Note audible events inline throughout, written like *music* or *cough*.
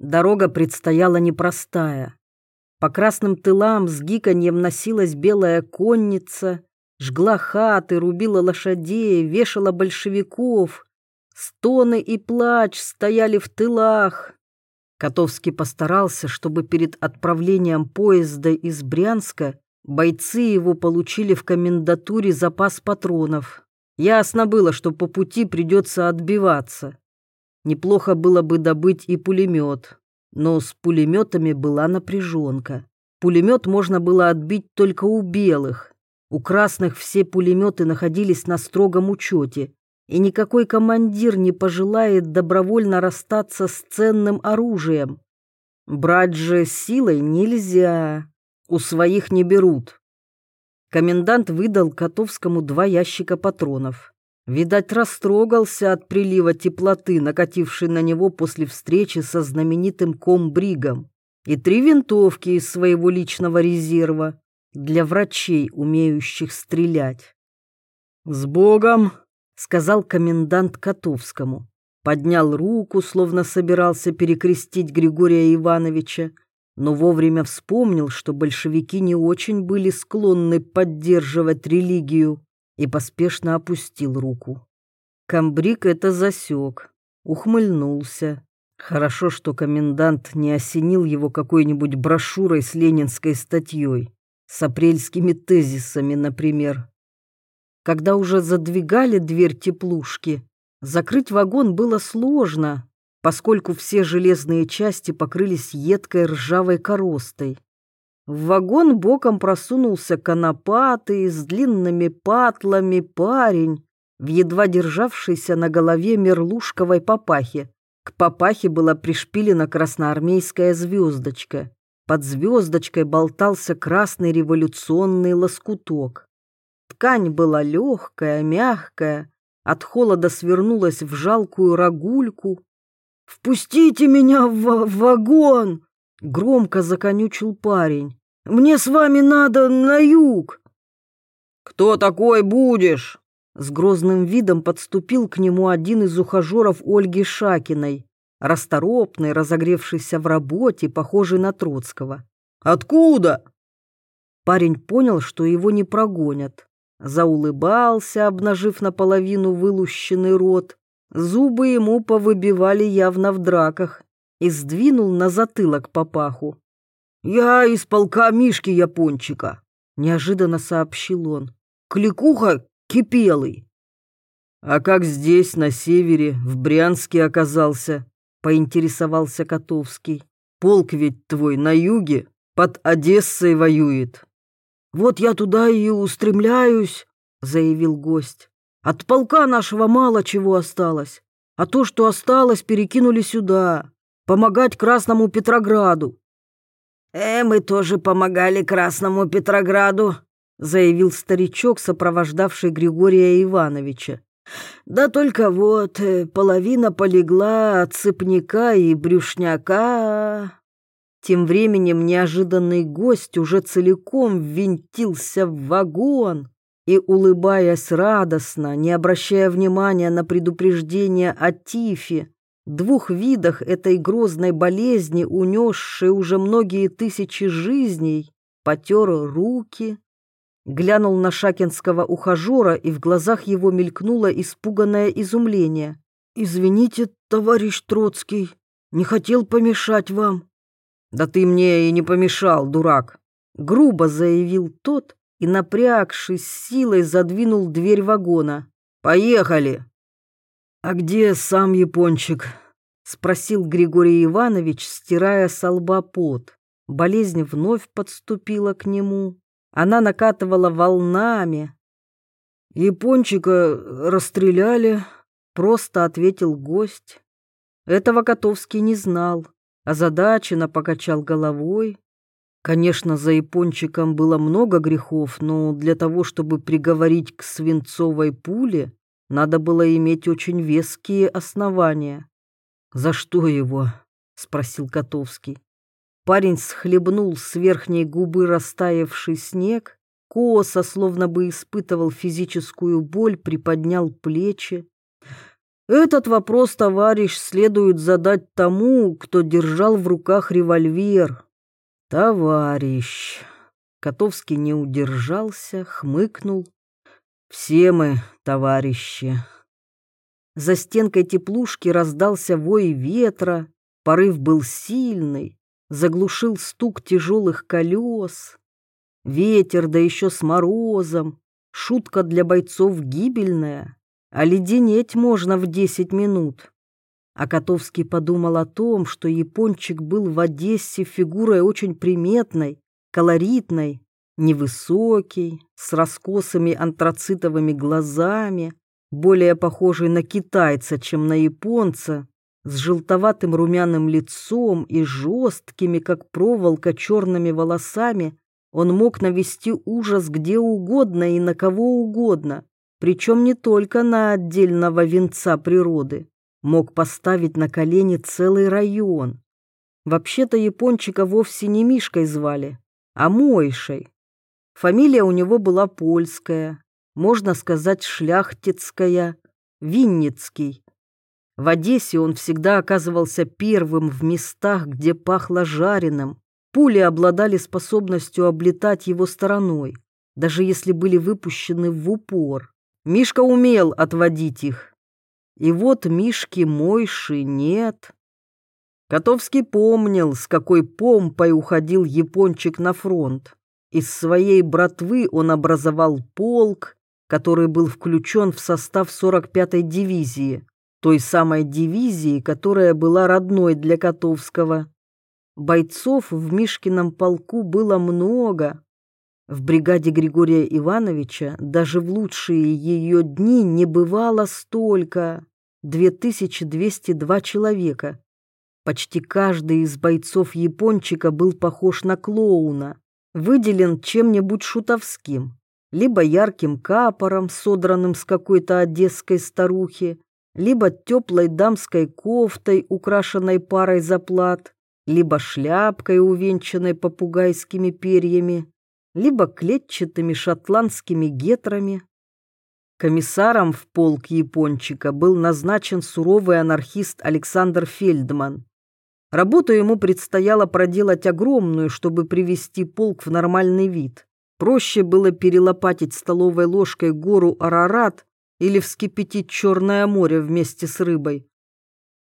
Дорога предстояла непростая. По красным тылам с гиканьем носилась белая конница, жгла хаты, рубила лошадей, вешала большевиков. Стоны и плач стояли в тылах. Котовский постарался, чтобы перед отправлением поезда из Брянска бойцы его получили в комендатуре запас патронов. Ясно было, что по пути придется отбиваться. Неплохо было бы добыть и пулемет, но с пулеметами была напряженка. Пулемет можно было отбить только у белых. У красных все пулеметы находились на строгом учете, и никакой командир не пожелает добровольно расстаться с ценным оружием. Брать же силой нельзя, у своих не берут. Комендант выдал Котовскому два ящика патронов. Видать, растрогался от прилива теплоты, накатившей на него после встречи со знаменитым комбригом, и три винтовки из своего личного резерва для врачей, умеющих стрелять. «С Богом!» — сказал комендант Котовскому. Поднял руку, словно собирался перекрестить Григория Ивановича, но вовремя вспомнил, что большевики не очень были склонны поддерживать религию и поспешно опустил руку. Камбрик это засек, ухмыльнулся. Хорошо, что комендант не осенил его какой-нибудь брошюрой с ленинской статьей, с апрельскими тезисами, например. Когда уже задвигали дверь теплушки, закрыть вагон было сложно, поскольку все железные части покрылись едкой ржавой коростой. В вагон боком просунулся конопатый с длинными патлами парень в едва державшейся на голове мерлушковой папахе. К папахе была пришпилена красноармейская звездочка. Под звездочкой болтался красный революционный лоскуток. Ткань была легкая, мягкая, от холода свернулась в жалкую рогульку. «Впустите меня в, в вагон!» — громко законючил парень. Мне с вами надо на юг!» «Кто такой будешь?» С грозным видом подступил к нему один из ухажеров Ольги Шакиной, расторопный, разогревшийся в работе, похожий на Троцкого. «Откуда?» Парень понял, что его не прогонят. Заулыбался, обнажив наполовину вылущенный рот. Зубы ему повыбивали явно в драках и сдвинул на затылок папаху. «Я из полка Мишки Япончика», — неожиданно сообщил он. «Кликуха кипелый». «А как здесь, на севере, в Брянске оказался?» — поинтересовался Котовский. «Полк ведь твой на юге, под Одессой воюет». «Вот я туда и устремляюсь», — заявил гость. «От полка нашего мало чего осталось, а то, что осталось, перекинули сюда, помогать Красному Петрограду. «Э, мы тоже помогали Красному Петрограду», — заявил старичок, сопровождавший Григория Ивановича. «Да только вот э, половина полегла от цепняка и брюшняка». Тем временем неожиданный гость уже целиком ввинтился в вагон и, улыбаясь радостно, не обращая внимания на предупреждение о тифе, двух видах этой грозной болезни, унесшей уже многие тысячи жизней, потер руки, глянул на шакинского ухажера, и в глазах его мелькнуло испуганное изумление. «Извините, товарищ Троцкий, не хотел помешать вам». «Да ты мне и не помешал, дурак», — грубо заявил тот и, напрягшись силой, задвинул дверь вагона. «Поехали!» «А где сам япончик?» — спросил Григорий Иванович, стирая со лба пот. Болезнь вновь подступила к нему. Она накатывала волнами. «Япончика расстреляли», — просто ответил гость. Этого Котовский не знал, озадаченно покачал головой. Конечно, за япончиком было много грехов, но для того, чтобы приговорить к свинцовой пуле, надо было иметь очень веские основания. «За что его?» — спросил Котовский. Парень схлебнул с верхней губы растаявший снег, косо, словно бы испытывал физическую боль, приподнял плечи. Этот вопрос, товарищ, следует задать тому, кто держал в руках револьвер. Товарищ. Котовский не удержался, хмыкнул. Все мы товарищи. За стенкой теплушки раздался вой ветра, порыв был сильный, заглушил стук тяжелых колес. Ветер, да еще с морозом, шутка для бойцов гибельная, а леденеть можно в десять минут. А Котовский подумал о том, что япончик был в Одессе фигурой очень приметной, колоритной, невысокий, с раскосыми антрацитовыми глазами, более похожий на китайца, чем на японца, с желтоватым румяным лицом и жесткими, как проволока, черными волосами, он мог навести ужас где угодно и на кого угодно, причем не только на отдельного венца природы, мог поставить на колени целый район. Вообще-то япончика вовсе не Мишкой звали, а Мойшей. Фамилия у него была польская, можно сказать, шляхтицкая, Винницкий. В Одессе он всегда оказывался первым в местах, где пахло жареным. Пули обладали способностью облетать его стороной, даже если были выпущены в упор. Мишка умел отводить их. И вот Мишки Мойши нет. Котовский помнил, с какой помпой уходил япончик на фронт. Из своей братвы он образовал полк, который был включен в состав 45-й дивизии, той самой дивизии, которая была родной для Котовского. Бойцов в Мишкином полку было много. В бригаде Григория Ивановича даже в лучшие ее дни не бывало столько. 2202 человека. Почти каждый из бойцов япончика был похож на клоуна, выделен чем-нибудь шутовским, либо ярким капором, содранным с какой-то одесской старухи, либо теплой дамской кофтой, украшенной парой заплат, либо шляпкой, увенчанной попугайскими перьями, либо клетчатыми шотландскими гетрами. Комиссаром в полк япончика был назначен суровый анархист Александр Фельдман. Работу ему предстояло проделать огромную, чтобы привести полк в нормальный вид. Проще было перелопатить столовой ложкой гору Арарат или вскипятить Черное море вместе с рыбой.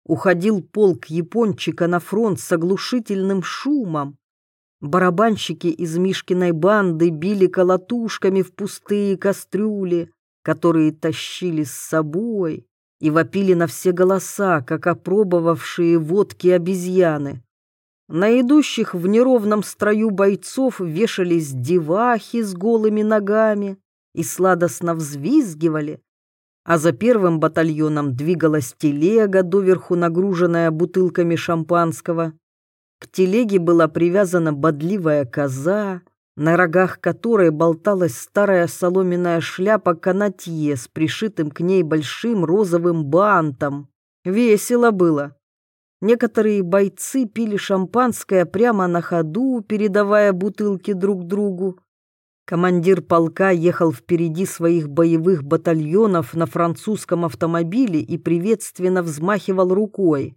Уходил полк япончика на фронт с оглушительным шумом. Барабанщики из Мишкиной банды били колотушками в пустые кастрюли, которые тащили с собой и вопили на все голоса, как опробовавшие водки обезьяны. На идущих в неровном строю бойцов вешались девахи с голыми ногами и сладостно взвизгивали, а за первым батальоном двигалась телега, доверху нагруженная бутылками шампанского. К телеге была привязана бодливая коза, на рогах которой болталась старая соломенная шляпа канатье с пришитым к ней большим розовым бантом. Весело было. Некоторые бойцы пили шампанское прямо на ходу, передавая бутылки друг другу. Командир полка ехал впереди своих боевых батальонов на французском автомобиле и приветственно взмахивал рукой.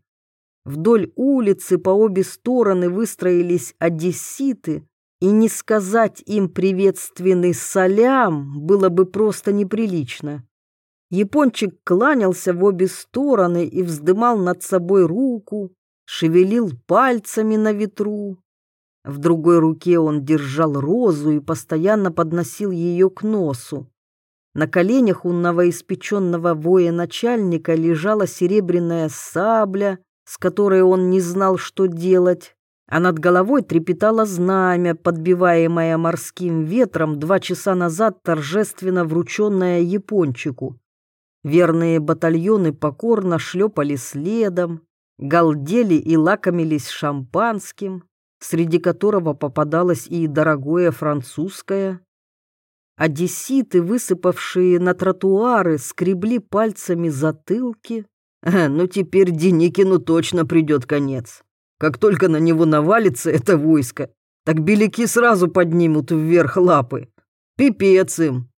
Вдоль улицы по обе стороны выстроились одесситы, и не сказать им приветственный салям было бы просто неприлично. Япончик кланялся в обе стороны и вздымал над собой руку, шевелил пальцами на ветру. В другой руке он держал розу и постоянно подносил ее к носу. На коленях у новоиспеченного военачальника лежала серебряная сабля, с которой он не знал, что делать а над головой трепетало знамя, подбиваемое морским ветром два часа назад торжественно врученное япончику. Верные батальоны покорно шлепали следом, галдели и лакомились шампанским, среди которого попадалось и дорогое французское. Одесситы, высыпавшие на тротуары, скребли пальцами затылки. «Ну теперь Деникину точно придет конец». Как только на него навалится это войско, так беляки сразу поднимут вверх лапы. Пипец им.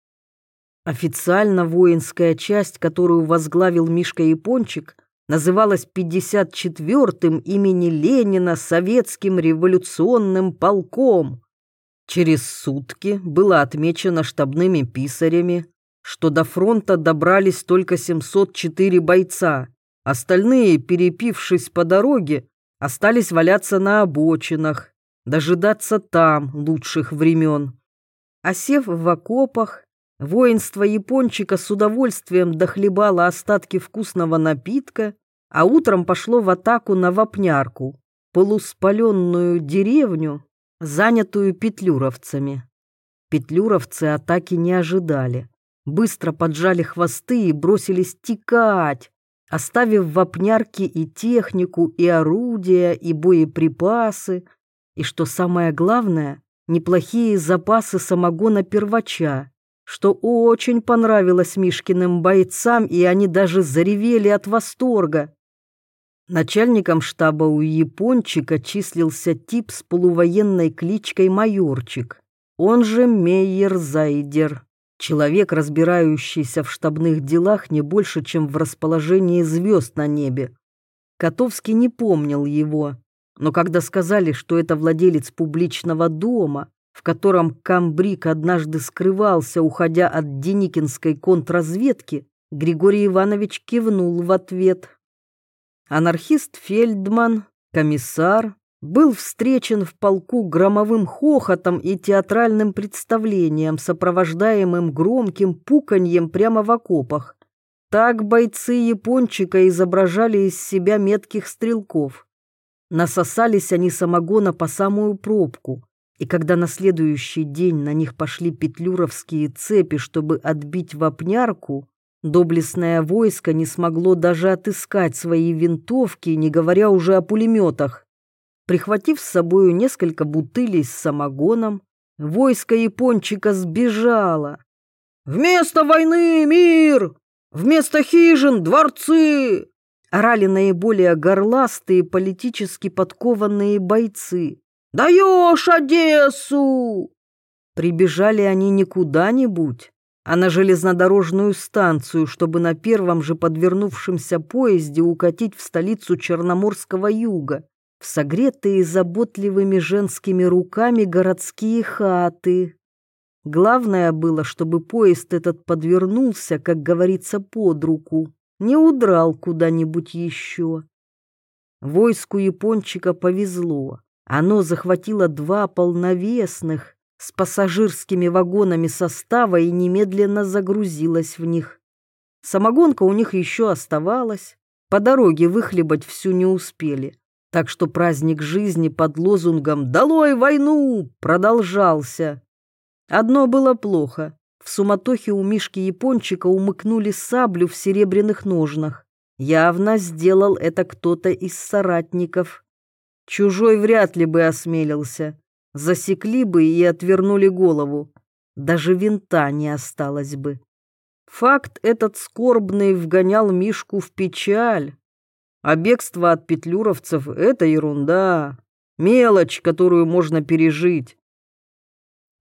Официально воинская часть, которую возглавил Мишка Япончик, называлась 54-м имени Ленина Советским революционным полком. Через сутки было отмечено штабными писарями, что до фронта добрались только 704 бойца. Остальные, перепившись по дороге, остались валяться на обочинах, дожидаться там лучших времен. Осев в окопах, воинство япончика с удовольствием дохлебало остатки вкусного напитка, а утром пошло в атаку на Вапнярку, полуспаленную деревню, занятую петлюровцами. Петлюровцы атаки не ожидали. Быстро поджали хвосты и бросились текать, оставив в опнярке и технику, и орудия, и боеприпасы, и, что самое главное, неплохие запасы самогона первача, что очень понравилось Мишкиным бойцам, и они даже заревели от восторга. Начальником штаба у Япончика числился тип с полувоенной кличкой Майорчик, он же Мейер Зайдер. Человек, разбирающийся в штабных делах не больше, чем в расположении звезд на небе. Котовский не помнил его, но когда сказали, что это владелец публичного дома, в котором Камбрик однажды скрывался, уходя от Деникинской контрразведки, Григорий Иванович кивнул в ответ. Анархист Фельдман, комиссар, был встречен в полку громовым хохотом и театральным представлением, сопровождаемым громким пуканьем прямо в окопах. Так бойцы япончика изображали из себя метких стрелков. Насосались они самогона по самую пробку, и когда на следующий день на них пошли петлюровские цепи, чтобы отбить вапнярку, Доблестное войско не смогло даже отыскать свои винтовки, не говоря уже о пулеметах. Прихватив с собою несколько бутылей с самогоном, войско япончика сбежало. «Вместо войны мир! Вместо хижин дворцы!» орали наиболее горластые политически подкованные бойцы. «Даешь Одессу!» Прибежали они не куда-нибудь, а на железнодорожную станцию, чтобы на первом же подвернувшемся поезде укатить в столицу Черноморского юга, в согретые заботливыми женскими руками городские хаты. Главное было, чтобы поезд этот подвернулся, как говорится, под руку, не удрал куда-нибудь еще. Войску япончика повезло. Оно захватило два полновесных, с пассажирскими вагонами состава и немедленно загрузилась в них. Самогонка у них еще оставалась, по дороге выхлебать всю не успели, так что праздник жизни под лозунгом «Долой войну!» продолжался. Одно было плохо. В суматохе у Мишки Япончика умыкнули саблю в серебряных ножнах. Явно сделал это кто-то из соратников. Чужой вряд ли бы осмелился засекли бы и отвернули голову. Даже винта не осталось бы. Факт этот скорбный вгонял Мишку в печаль. А бегство от петлюровцев — это ерунда. Мелочь, которую можно пережить.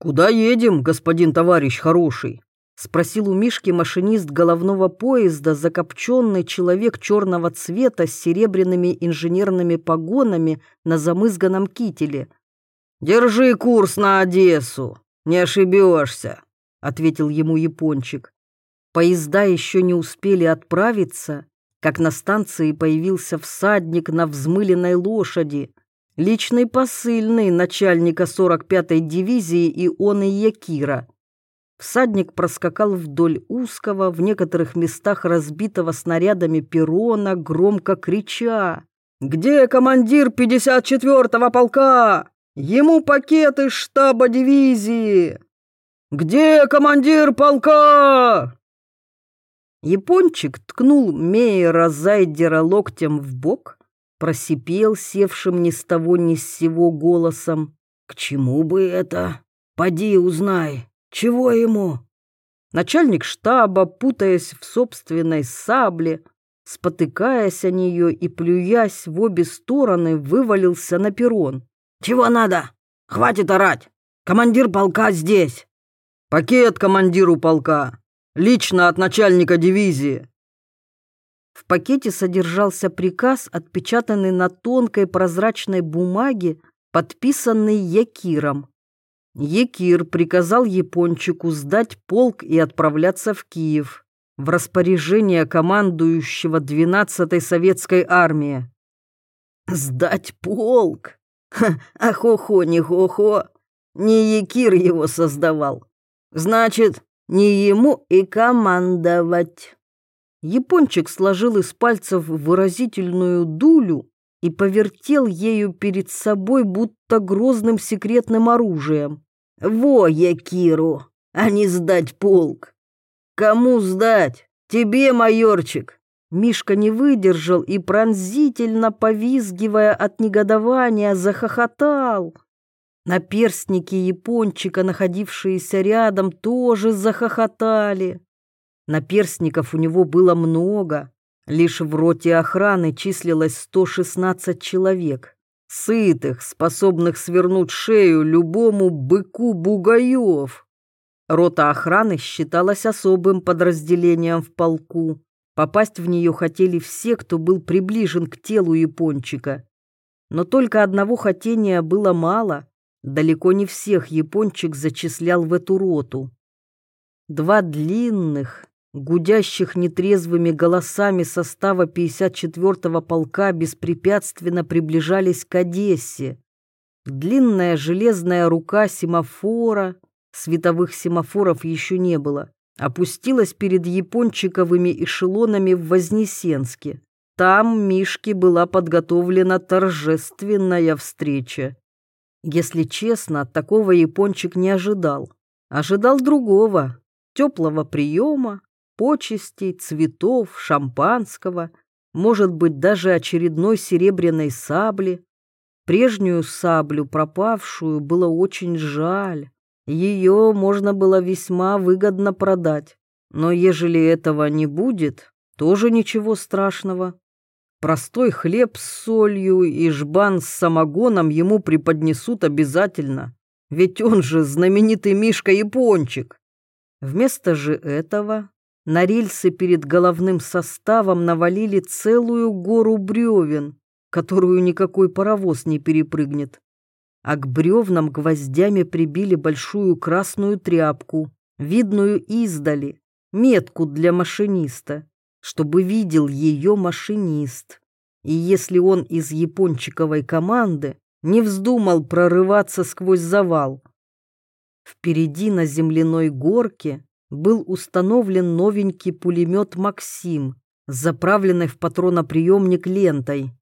«Куда едем, господин товарищ хороший?» — спросил у Мишки машинист головного поезда, закопченный человек черного цвета с серебряными инженерными погонами на замызганном кителе, «Держи курс на Одессу, не ошибешься», — ответил ему япончик. Поезда еще не успели отправиться, как на станции появился всадник на взмыленной лошади, личный посыльный начальника 45-й дивизии и он и Якира. Всадник проскакал вдоль узкого, в некоторых местах разбитого снарядами перрона, громко крича. «Где командир 54-го полка? Ему пакет из штаба дивизии. Где командир полка? Япончик ткнул Мейера Зайдера локтем в бок, просипел севшим ни с того ни с сего голосом. «К чему бы это? Поди узнай, чего ему?» Начальник штаба, путаясь в собственной сабле, спотыкаясь о нее и плюясь в обе стороны, вывалился на перрон. «Чего надо? Хватит орать! Командир полка здесь!» «Пакет командиру полка! Лично от начальника дивизии». В пакете содержался приказ, отпечатанный на тонкой прозрачной бумаге, подписанный Якиром. Якир приказал япончику сдать полк и отправляться в Киев в распоряжение командующего 12-й советской армии. «Сдать полк? Ха, а хо-хо, не хо-хо. Не Якир его создавал. Значит, не ему и командовать». Япончик сложил из пальцев выразительную дулю и повертел ею перед собой, будто грозным секретным оружием. «Во, Якиру, а не сдать полк! Кому сдать? Тебе, майорчик!» Мишка не выдержал и, пронзительно повизгивая от негодования, захохотал. Наперстники япончика, находившиеся рядом, тоже захохотали. Наперстников у него было много, лишь в роте охраны числилось 116 человек, сытых, способных свернуть шею любому быку бугаев. Рота охраны считалась особым подразделением в полку. Попасть в нее хотели все, кто был приближен к телу япончика. Но только одного хотения было мало. Далеко не всех япончик зачислял в эту роту. Два длинных, гудящих нетрезвыми голосами состава 54-го полка беспрепятственно приближались к Одессе. Длинная железная рука семафора — световых семафоров еще не было, опустилась перед япончиковыми эшелонами в Вознесенске. Там Мишке была подготовлена торжественная встреча. Если честно, такого япончик не ожидал. Ожидал другого, теплого приема, почестей, цветов, шампанского, может быть, даже очередной серебряной сабли. Прежнюю саблю, пропавшую, было очень жаль. Ее можно было весьма выгодно продать. Но ежели этого не будет, тоже ничего страшного. Простой хлеб с солью и жбан с самогоном ему преподнесут обязательно. Ведь он же знаменитый Мишка-япончик. Вместо же этого на рельсы перед головным составом навалили целую гору бревен, которую никакой паровоз не перепрыгнет а к бревнам гвоздями прибили большую красную тряпку, видную издали, метку для машиниста, чтобы видел ее машинист. И если он из япончиковой команды, не вздумал прорываться сквозь завал. Впереди на земляной горке был установлен новенький пулемет «Максим», заправленный в патроноприемник лентой.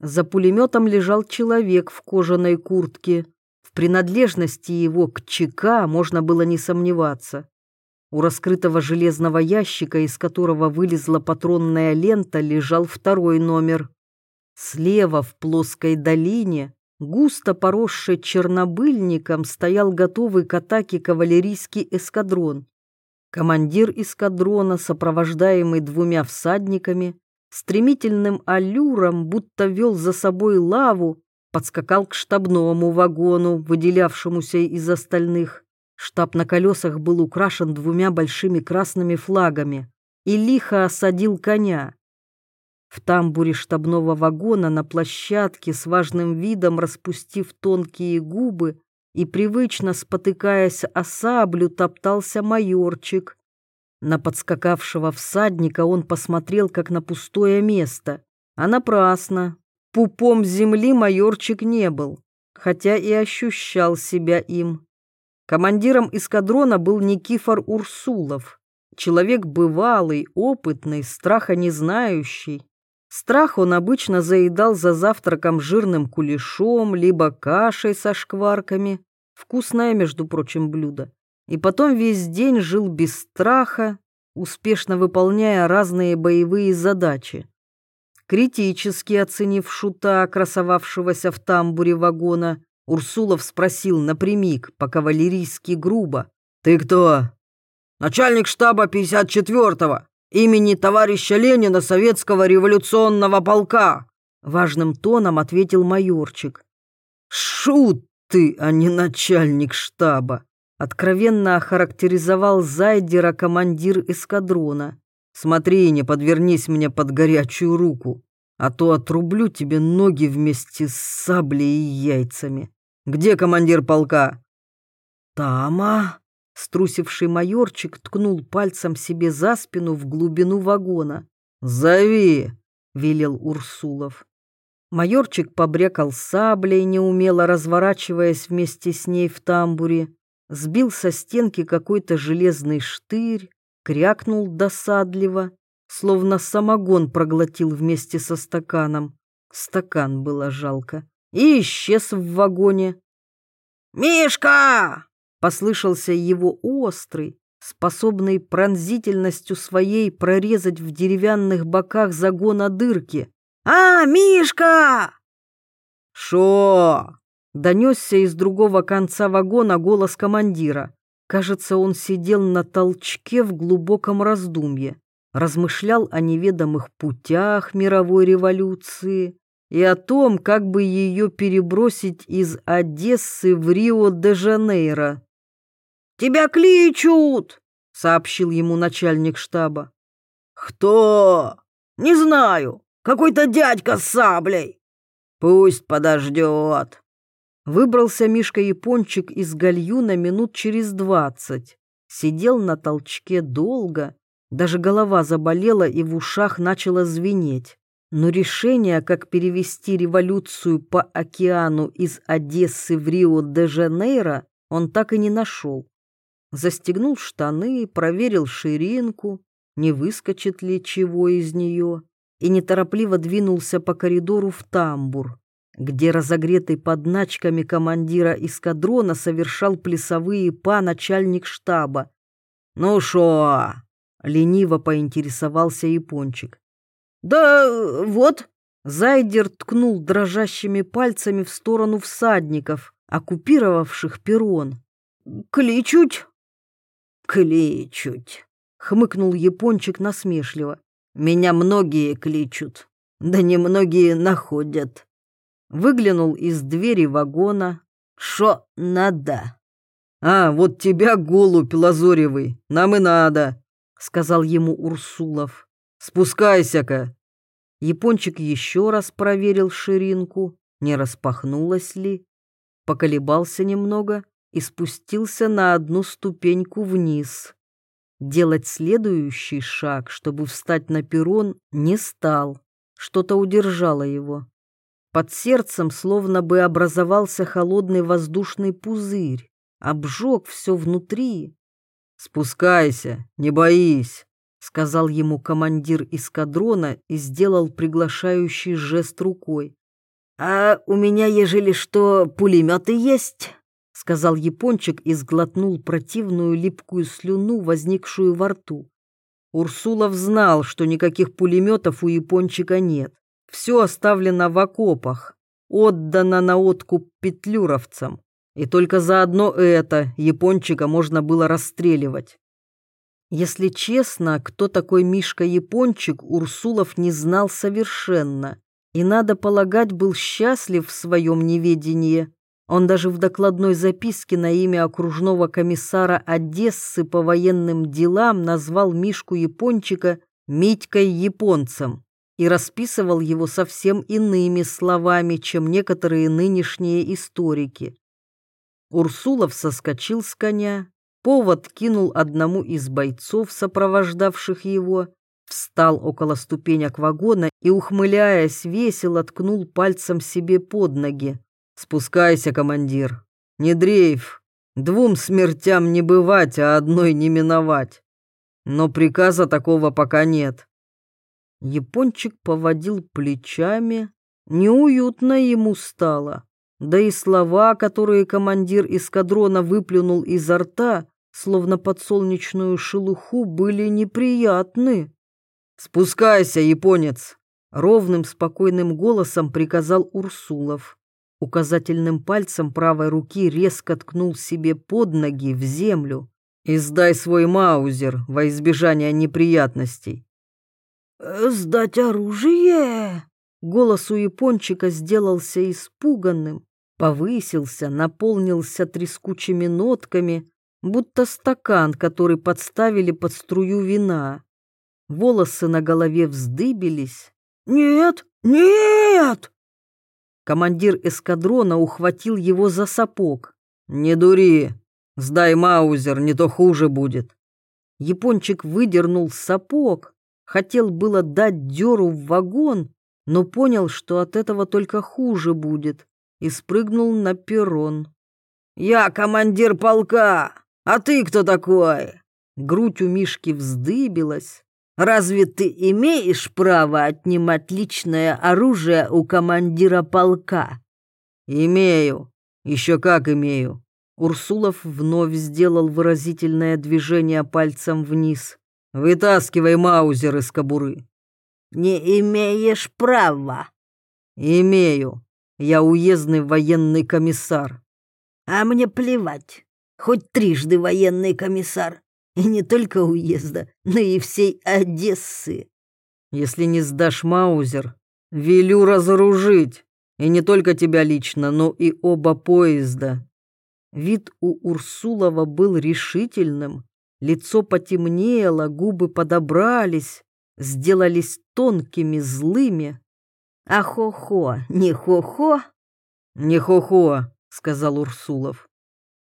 За пулеметом лежал человек в кожаной куртке. В принадлежности его к ЧК можно было не сомневаться. У раскрытого железного ящика, из которого вылезла патронная лента, лежал второй номер. Слева в плоской долине, густо поросший чернобыльником, стоял готовый к атаке кавалерийский эскадрон. Командир эскадрона, сопровождаемый двумя всадниками, стремительным аллюром, будто вел за собой лаву, подскакал к штабному вагону, выделявшемуся из остальных. Штаб на колесах был украшен двумя большими красными флагами и лихо осадил коня. В тамбуре штабного вагона на площадке с важным видом распустив тонкие губы и привычно спотыкаясь о саблю топтался майорчик, на подскакавшего всадника он посмотрел, как на пустое место. А напрасно. Пупом земли майорчик не был, хотя и ощущал себя им. Командиром эскадрона был Никифор Урсулов, человек бывалый, опытный, страха не знающий. Страх он обычно заедал за завтраком жирным кулешом, либо кашей со шкварками. Вкусное, между прочим, блюдо и потом весь день жил без страха, успешно выполняя разные боевые задачи. Критически оценив шута, красовавшегося в тамбуре вагона, Урсулов спросил напрямик, по-кавалерийски грубо. «Ты кто?» «Начальник штаба 54-го, имени товарища Ленина Советского революционного полка», важным тоном ответил майорчик. «Шут ты, а не начальник штаба!» откровенно охарактеризовал Зайдера командир эскадрона. «Смотри, не подвернись мне под горячую руку, а то отрублю тебе ноги вместе с саблей и яйцами. Где командир полка?» «Тама!» Струсивший майорчик ткнул пальцем себе за спину в глубину вагона. «Зови!» — велел Урсулов. Майорчик побрякал саблей, неумело разворачиваясь вместе с ней в тамбуре, сбил со стенки какой-то железный штырь, крякнул досадливо, словно самогон проглотил вместе со стаканом. Стакан было жалко. И исчез в вагоне. «Мишка!» — послышался его острый, способный пронзительностью своей прорезать в деревянных боках загона дырки. «А, Мишка!» «Шо?» — донесся из другого конца вагона голос командира. Кажется, он сидел на толчке в глубоком раздумье, размышлял о неведомых путях мировой революции и о том, как бы ее перебросить из Одессы в Рио-де-Жанейро. «Тебя кличут!» — сообщил ему начальник штаба. «Кто?» «Не знаю. Какой-то дядька с саблей». «Пусть подождет». Выбрался Мишка-япончик из гальюна минут через двадцать. Сидел на толчке долго, даже голова заболела и в ушах начала звенеть. Но решение, как перевести революцию по океану из Одессы в Рио-де-Жанейро, он так и не нашел застегнул штаны, проверил ширинку, не выскочит ли чего из нее, и неторопливо двинулся по коридору в тамбур, где разогретый подначками командира эскадрона совершал плясовые па начальник штаба. «Ну шо?» — лениво поинтересовался япончик. «Да вот», — Зайдер ткнул дрожащими пальцами в сторону всадников, оккупировавших перрон. «Кличуть?» «Кличуть», — хмыкнул япончик насмешливо. «Меня многие кличут, да немногие находят». Выглянул из двери вагона. «Шо надо?» «А, вот тебя, голубь лазоревый, нам и надо», — сказал ему Урсулов. «Спускайся-ка». Япончик еще раз проверил ширинку, не распахнулась ли, поколебался немного и спустился на одну ступеньку вниз. Делать следующий шаг, чтобы встать на перрон, не стал. Что-то удержало его. Под сердцем словно бы образовался холодный воздушный пузырь. Обжег все внутри. «Спускайся, не боись», — сказал ему командир эскадрона и сделал приглашающий жест рукой. «А у меня, ежели что, пулеметы есть?» — сказал япончик и сглотнул противную липкую слюну, возникшую во рту. Урсулов знал, что никаких пулеметов у япончика нет. Все оставлено в окопах, отдано на откуп петлюровцам. И только за одно это япончика можно было расстреливать. Если честно, кто такой Мишка-япончик, Урсулов не знал совершенно. И, надо полагать, был счастлив в своем неведении. Он даже в докладной записке на имя окружного комиссара Одессы по военным делам назвал Мишку Япончика Митькой Японцем и расписывал его совсем иными словами, чем некоторые нынешние историки. Урсулов соскочил с коня, повод кинул одному из бойцов, сопровождавших его, встал около ступенек вагона и, ухмыляясь, весело ткнул пальцем себе под ноги. Спускайся, командир. Не дрейф. Двум смертям не бывать, а одной не миновать. Но приказа такого пока нет. Япончик поводил плечами. Неуютно ему стало. Да и слова, которые командир эскадрона выплюнул изо рта, словно подсолнечную шелуху, были неприятны. «Спускайся, японец!» — ровным спокойным голосом приказал Урсулов. Указательным пальцем правой руки резко ткнул себе под ноги в землю. «Издай свой маузер во избежание неприятностей». «Э, «Сдать оружие?» Голос у япончика сделался испуганным, повысился, наполнился трескучими нотками, будто стакан, который подставили под струю вина. Волосы на голове вздыбились. «Нет, нет!» Командир эскадрона ухватил его за сапог. «Не дури! Сдай маузер, не то хуже будет!» Япончик выдернул сапог, хотел было дать дёру в вагон, но понял, что от этого только хуже будет, и спрыгнул на перрон. «Я командир полка, а ты кто такой?» Грудь у Мишки вздыбилась. «Разве ты имеешь право отнимать личное оружие у командира полка?» «Имею. Еще как имею». Урсулов вновь сделал выразительное движение пальцем вниз. «Вытаскивай маузер из кобуры». «Не имеешь права». «Имею. Я уездный военный комиссар». «А мне плевать. Хоть трижды военный комиссар. И не только уезда, но и всей Одессы». «Если не сдашь маузер, велю разоружить. И не только тебя лично, но и оба поезда». Вид у Урсулова был решительным. Лицо потемнело, губы подобрались, сделались тонкими, злыми. «А хо-хо, не хо-хо?» «Не хо-хо», — сказал Урсулов.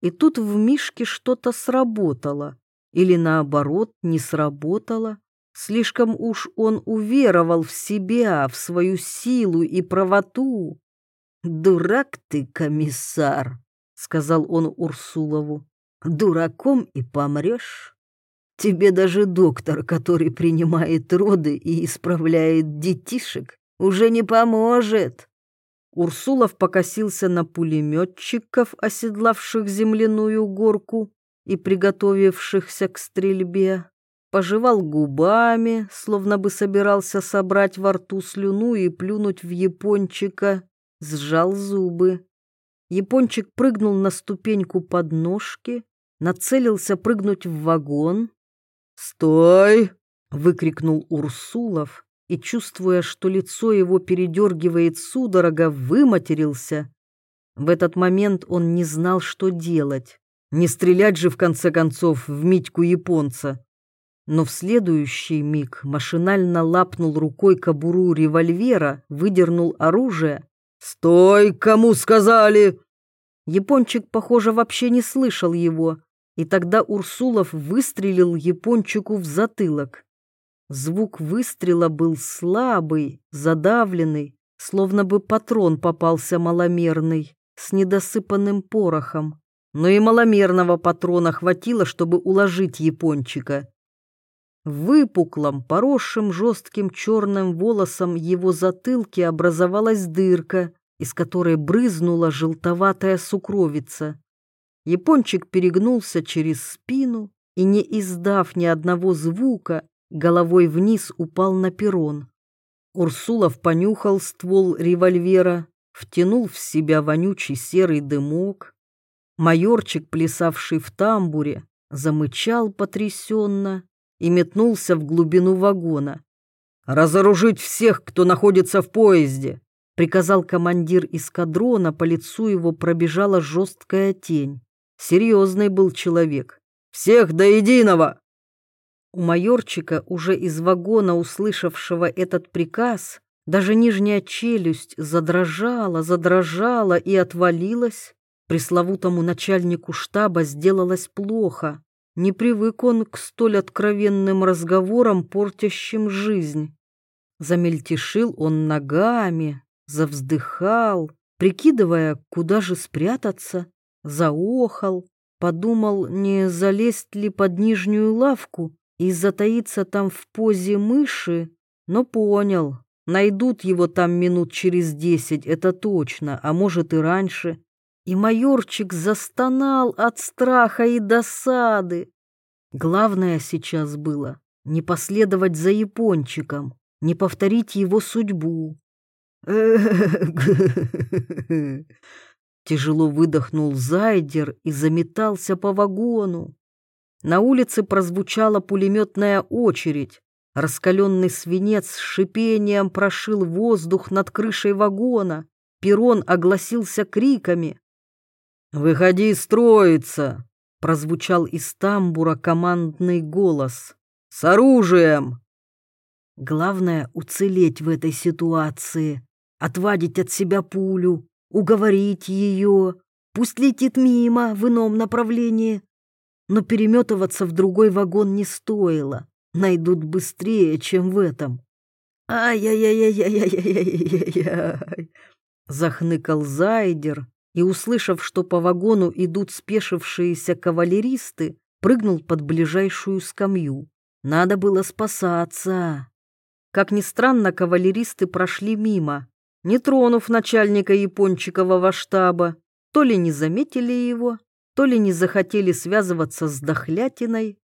И тут в Мишке что-то сработало. Или наоборот, не сработало. Слишком уж он уверовал в себя, в свою силу и правоту. «Дурак ты, комиссар», — сказал он Урсулову. «Дураком и помрешь. Тебе даже доктор, который принимает роды и исправляет детишек, уже не поможет». Урсулов покосился на пулеметчиков, оседлавших земляную горку и приготовившихся к стрельбе, пожевал губами, словно бы собирался собрать во рту слюну и плюнуть в япончика, сжал зубы. Япончик прыгнул на ступеньку подножки, нацелился прыгнуть в вагон. «Стой!» — выкрикнул Урсулов и, чувствуя, что лицо его передергивает судорога, выматерился. В этот момент он не знал, что делать. Не стрелять же, в конце концов, в Митьку японца. Но в следующий миг машинально лапнул рукой кобуру револьвера, выдернул оружие «Стой, кому сказали!» Япончик, похоже, вообще не слышал его, и тогда Урсулов выстрелил Япончику в затылок. Звук выстрела был слабый, задавленный, словно бы патрон попался маломерный, с недосыпанным порохом. Но и маломерного патрона хватило, чтобы уложить Япончика. Выпуклом, поросшим жестким черным волосом его затылке образовалась дырка, из которой брызнула желтоватая сукровица. Япончик перегнулся через спину и, не издав ни одного звука, головой вниз упал на перрон. Урсулов понюхал ствол револьвера, втянул в себя вонючий серый дымок. Майорчик, плясавший в тамбуре, замычал потрясенно и метнулся в глубину вагона. «Разоружить всех, кто находится в поезде!» приказал командир эскадрона, по лицу его пробежала жесткая тень. Серьезный был человек. «Всех до единого!» У майорчика, уже из вагона, услышавшего этот приказ, даже нижняя челюсть задрожала, задрожала и отвалилась. Пресловутому начальнику штаба сделалось плохо. Не привык он к столь откровенным разговорам, портящим жизнь. Замельтешил он ногами, завздыхал, прикидывая, куда же спрятаться, заохал, подумал, не залезть ли под нижнюю лавку и затаиться там в позе мыши, но понял, найдут его там минут через десять, это точно, а может и раньше и майорчик застонал от страха и досады. Главное сейчас было не последовать за япончиком, не повторить его судьбу. *laughs* Тяжело выдохнул Зайдер и заметался по вагону. На улице прозвучала пулеметная очередь. Раскаленный свинец с шипением прошил воздух над крышей вагона. Перрон огласился криками. «Выходи строиться! прозвучал из тамбура командный голос. «С оружием!» Главное — уцелеть в этой ситуации, отвадить от себя пулю, уговорить ее, пусть летит мимо в ином направлении. Но переметываться в другой вагон не стоило, найдут быстрее, чем в этом. «Ай-яй-яй-яй-яй-яй-яй-яй-яй!» Захныкал Зайдер и, услышав, что по вагону идут спешившиеся кавалеристы, прыгнул под ближайшую скамью. Надо было спасаться. Как ни странно, кавалеристы прошли мимо, не тронув начальника япончикового штаба. То ли не заметили его, то ли не захотели связываться с дохлятиной.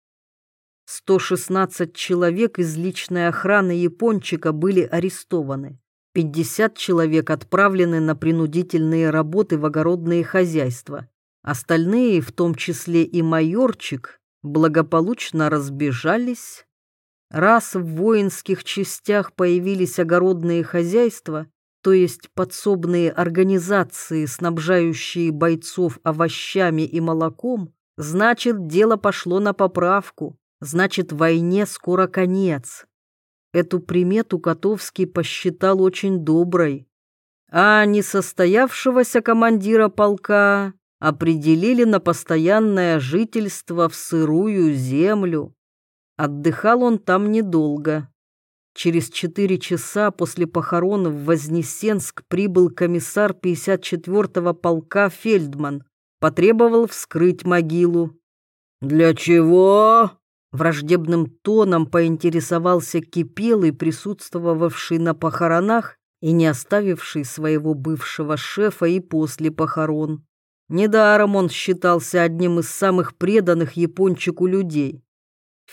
116 человек из личной охраны япончика были арестованы. 50 человек отправлены на принудительные работы в огородные хозяйства. Остальные, в том числе и майорчик, благополучно разбежались. Раз в воинских частях появились огородные хозяйства, то есть подсобные организации, снабжающие бойцов овощами и молоком, значит, дело пошло на поправку, значит, войне скоро конец. Эту примету Котовский посчитал очень доброй. А несостоявшегося командира полка определили на постоянное жительство в сырую землю. Отдыхал он там недолго. Через четыре часа после похорон в Вознесенск прибыл комиссар 54-го полка Фельдман. Потребовал вскрыть могилу. «Для чего?» Враждебным тоном поинтересовался Кипелый, присутствовавший на похоронах и не оставивший своего бывшего шефа и после похорон. Недаром он считался одним из самых преданных япончику людей.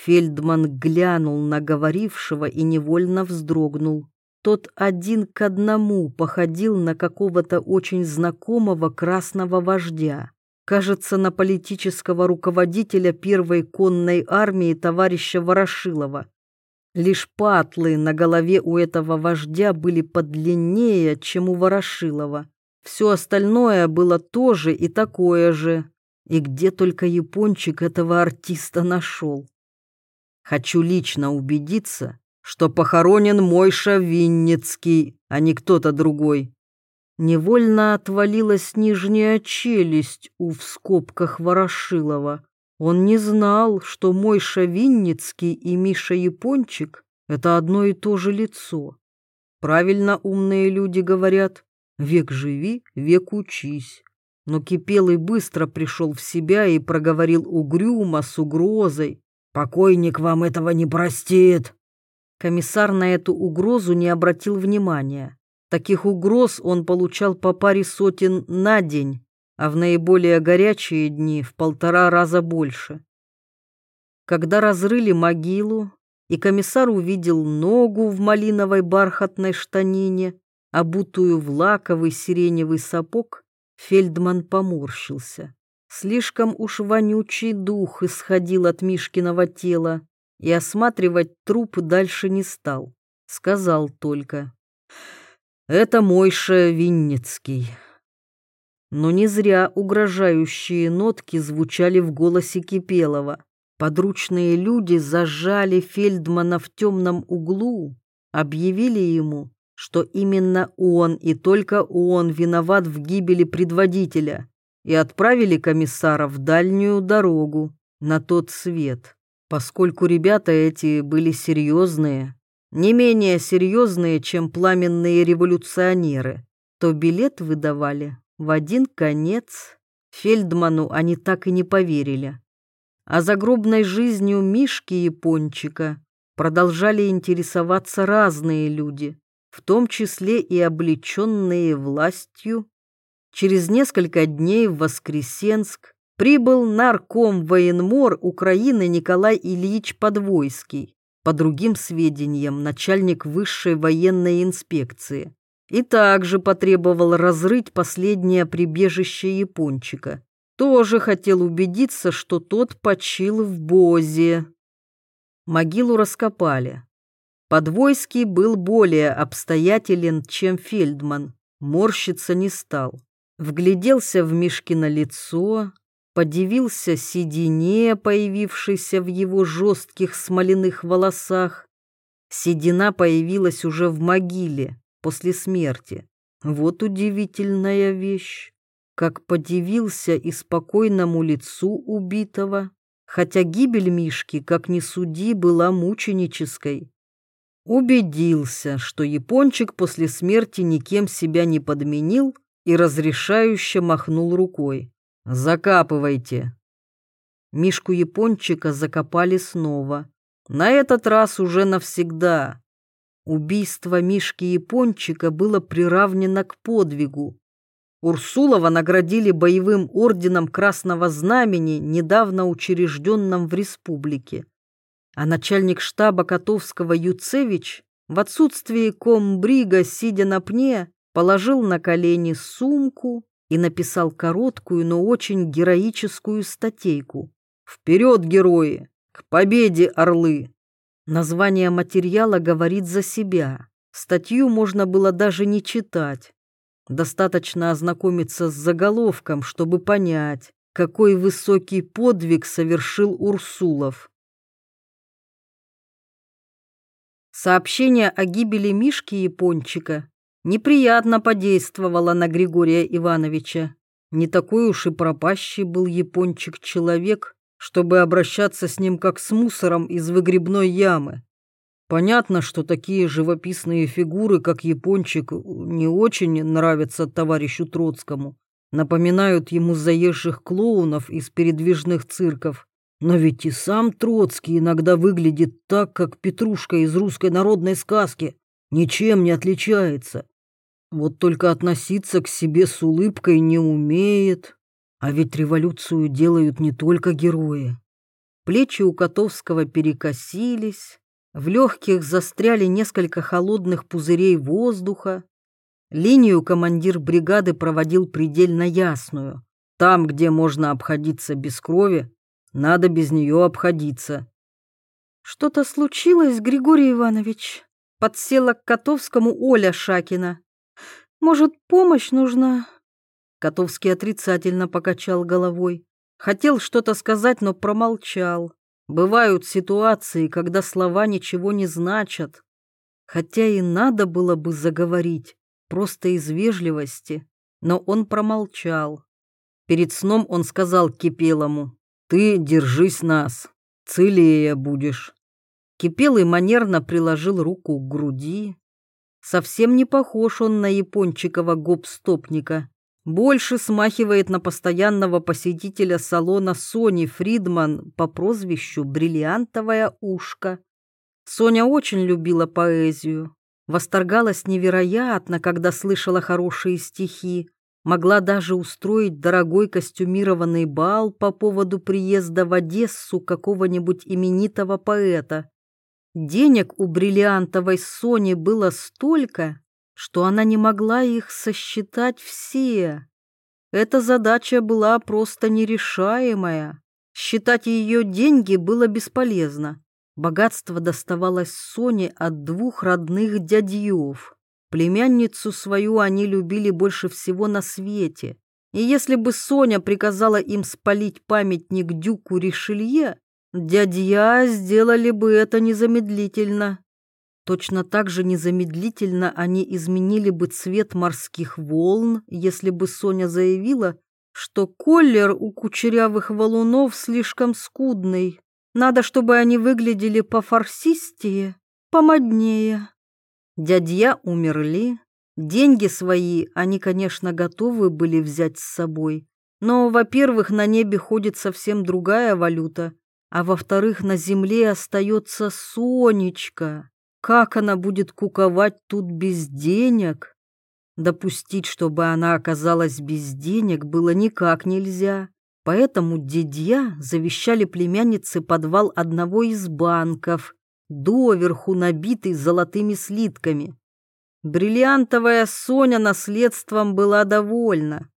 Фельдман глянул на говорившего и невольно вздрогнул. Тот один к одному походил на какого-то очень знакомого красного вождя кажется, на политического руководителя первой конной армии товарища Ворошилова. Лишь патлы на голове у этого вождя были подлиннее, чем у Ворошилова. Все остальное было тоже и такое же. И где только япончик этого артиста нашел. Хочу лично убедиться, что похоронен Мойша Винницкий, а не кто-то другой. Невольно отвалилась нижняя челюсть у в скобках Ворошилова. Он не знал, что мой Шавинницкий и Миша Япончик — это одно и то же лицо. Правильно умные люди говорят «век живи, век учись». Но Кипелый быстро пришел в себя и проговорил угрюмо с угрозой. «Покойник вам этого не простит». Комиссар на эту угрозу не обратил внимания. Таких угроз он получал по паре сотен на день, а в наиболее горячие дни в полтора раза больше. Когда разрыли могилу, и комиссар увидел ногу в малиновой бархатной штанине, обутую в лаковый сиреневый сапог, Фельдман поморщился. Слишком уж вонючий дух исходил от Мишкиного тела, и осматривать труп дальше не стал. Сказал только это Мойша Винницкий. Но не зря угрожающие нотки звучали в голосе Кипелова. Подручные люди зажали Фельдмана в темном углу, объявили ему, что именно он и только он виноват в гибели предводителя, и отправили комиссара в дальнюю дорогу, на тот свет, поскольку ребята эти были серьезные не менее серьезные, чем пламенные революционеры, то билет выдавали в один конец. Фельдману они так и не поверили. А загробной жизнью Мишки Япончика продолжали интересоваться разные люди, в том числе и облеченные властью. Через несколько дней в Воскресенск прибыл нарком военмор Украины Николай Ильич Подвойский по другим сведениям, начальник высшей военной инспекции, и также потребовал разрыть последнее прибежище Япончика. Тоже хотел убедиться, что тот почил в Бозе. Могилу раскопали. Подвойский был более обстоятелен, чем Фельдман, морщиться не стал. Вгляделся в Мишкино лицо, подивился седине, появившейся в его жестких смоляных волосах. Седина появилась уже в могиле после смерти. Вот удивительная вещь. Как подивился и спокойному лицу убитого, хотя гибель Мишки, как ни суди, была мученической. Убедился, что япончик после смерти никем себя не подменил и разрешающе махнул рукой. «Закапывайте». Мишку япончика закопали снова. На этот раз уже навсегда. Убийство Мишки Япончика было приравнено к подвигу. Урсулова наградили боевым орденом Красного Знамени, недавно учрежденным в республике. А начальник штаба Котовского Юцевич в отсутствие комбрига, сидя на пне, положил на колени сумку и написал короткую, но очень героическую статейку. «Вперед, герои! К победе, орлы!» Название материала говорит за себя. Статью можно было даже не читать. Достаточно ознакомиться с заголовком, чтобы понять, какой высокий подвиг совершил Урсулов. Сообщение о гибели Мишки Япончика неприятно подействовало на Григория Ивановича. Не такой уж и пропащий был Япончик-человек, чтобы обращаться с ним как с мусором из выгребной ямы. Понятно, что такие живописные фигуры, как Япончик, не очень нравятся товарищу Троцкому, напоминают ему заезжих клоунов из передвижных цирков. Но ведь и сам Троцкий иногда выглядит так, как Петрушка из русской народной сказки, ничем не отличается. Вот только относиться к себе с улыбкой не умеет. А ведь революцию делают не только герои. Плечи у Котовского перекосились, в легких застряли несколько холодных пузырей воздуха. Линию командир бригады проводил предельно ясную. Там, где можно обходиться без крови, надо без нее обходиться. «Что-то случилось, Григорий Иванович?» Подсела к Котовскому Оля Шакина. «Может, помощь нужна?» Котовский отрицательно покачал головой. Хотел что-то сказать, но промолчал. Бывают ситуации, когда слова ничего не значат. Хотя и надо было бы заговорить, просто из вежливости. Но он промолчал. Перед сном он сказал Кипелому, «Ты держись нас, целее будешь». Кипелый манерно приложил руку к груди. Совсем не похож он на япончикова гопстопника больше смахивает на постоянного посетителя салона Сони Фридман по прозвищу «Бриллиантовое ушко». Соня очень любила поэзию, восторгалась невероятно, когда слышала хорошие стихи, могла даже устроить дорогой костюмированный бал по поводу приезда в Одессу какого-нибудь именитого поэта. Денег у бриллиантовой Сони было столько, что она не могла их сосчитать все. Эта задача была просто нерешаемая. Считать ее деньги было бесполезно. Богатство доставалось Соне от двух родных дядьев. Племянницу свою они любили больше всего на свете. И если бы Соня приказала им спалить памятник Дюку Ришелье, дядья сделали бы это незамедлительно. Точно так же незамедлительно они изменили бы цвет морских волн, если бы Соня заявила, что колер у кучерявых валунов слишком скудный. Надо, чтобы они выглядели пофарсистее, помоднее. Дядья умерли. Деньги свои они, конечно, готовы были взять с собой. Но, во-первых, на небе ходит совсем другая валюта, а во-вторых, на земле остается Сонечка. Как она будет куковать тут без денег? Допустить, чтобы она оказалась без денег, было никак нельзя. Поэтому дедья завещали племяннице подвал одного из банков, доверху набитый золотыми слитками. Бриллиантовая Соня наследством была довольна.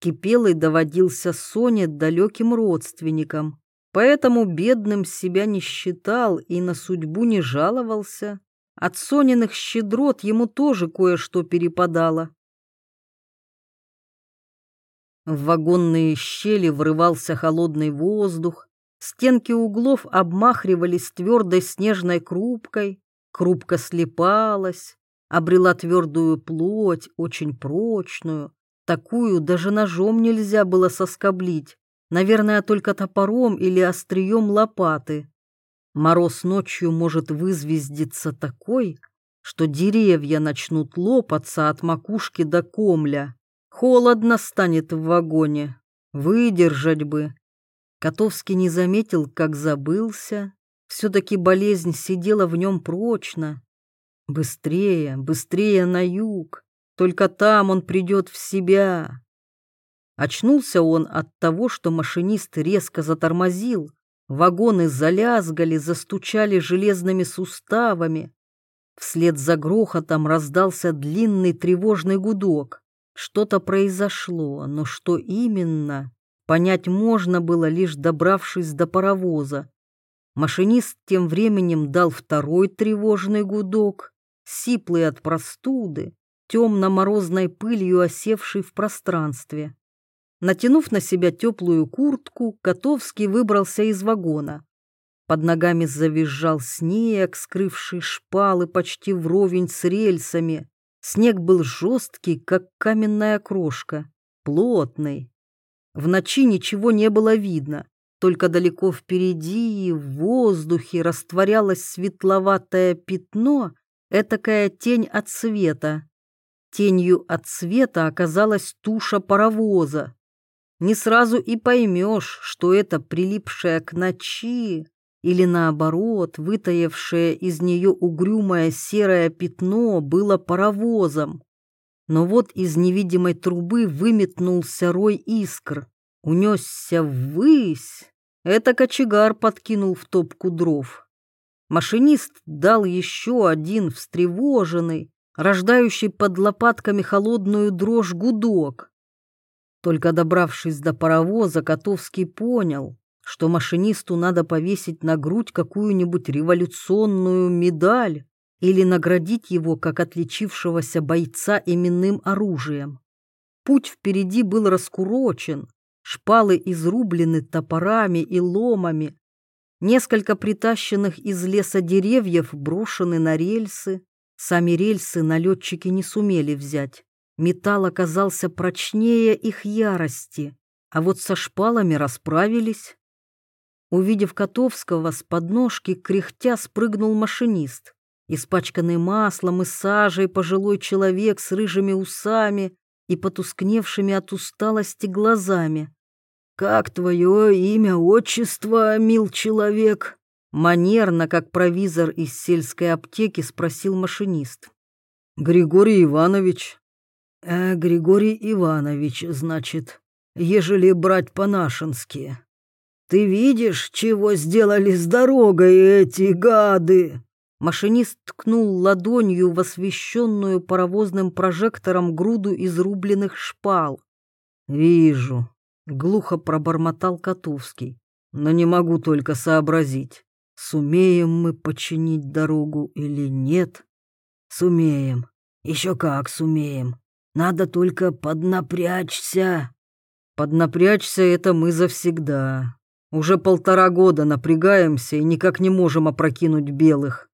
Кипелый доводился Соне далеким родственникам поэтому бедным себя не считал и на судьбу не жаловался. От Сониных щедрот ему тоже кое-что перепадало. В вагонные щели врывался холодный воздух, стенки углов обмахривались твердой снежной крупкой, крупка слепалась, обрела твердую плоть, очень прочную, такую даже ножом нельзя было соскоблить, наверное, только топором или острием лопаты. Мороз ночью может вызвездиться такой, что деревья начнут лопаться от макушки до комля. Холодно станет в вагоне. Выдержать бы. Котовский не заметил, как забылся. Все-таки болезнь сидела в нем прочно. Быстрее, быстрее на юг. Только там он придет в себя. Очнулся он от того, что машинист резко затормозил. Вагоны залязгали, застучали железными суставами. Вслед за грохотом раздался длинный тревожный гудок. Что-то произошло, но что именно, понять можно было, лишь добравшись до паровоза. Машинист тем временем дал второй тревожный гудок, сиплый от простуды, темно-морозной пылью осевший в пространстве. Натянув на себя теплую куртку, Котовский выбрался из вагона. Под ногами завизжал снег, скрывший шпалы почти вровень с рельсами. Снег был жесткий, как каменная крошка, плотный. В ночи ничего не было видно, только далеко впереди в воздухе растворялось светловатое пятно, этакая тень от света. Тенью от света оказалась туша паровоза. Не сразу и поймешь, что это прилипшая к ночи или наоборот, вытаявшее из нее угрюмое серое пятно было паровозом. Но вот из невидимой трубы выметнулся рой искр, унесся ввысь. Это кочегар подкинул в топку дров. Машинист дал еще один встревоженный, рождающий под лопатками холодную дрожь гудок. Только добравшись до паровоза, Котовский понял, что машинисту надо повесить на грудь какую-нибудь революционную медаль или наградить его как отличившегося бойца именным оружием. Путь впереди был раскурочен, шпалы изрублены топорами и ломами, несколько притащенных из леса деревьев брошены на рельсы, сами рельсы налетчики не сумели взять. Металл оказался прочнее их ярости, а вот со шпалами расправились. Увидев Котовского, с подножки кряхтя спрыгнул машинист. Испачканный маслом и сажей пожилой человек с рыжими усами и потускневшими от усталости глазами. «Как твое имя, отчество, мил человек?» Манерно, как провизор из сельской аптеки, спросил машинист. «Григорий Иванович». «Э, Григорий Иванович, значит, ежели брать по-нашенски». Ты видишь, чего сделали с дорогой эти гады?» Машинист ткнул ладонью в освещенную паровозным прожектором груду изрубленных шпал. «Вижу», — глухо пробормотал Котовский, «но не могу только сообразить, сумеем мы починить дорогу или нет?» «Сумеем, еще как сумеем, надо только поднапрячься». «Поднапрячься — это мы завсегда», уже полтора года напрягаемся и никак не можем опрокинуть белых.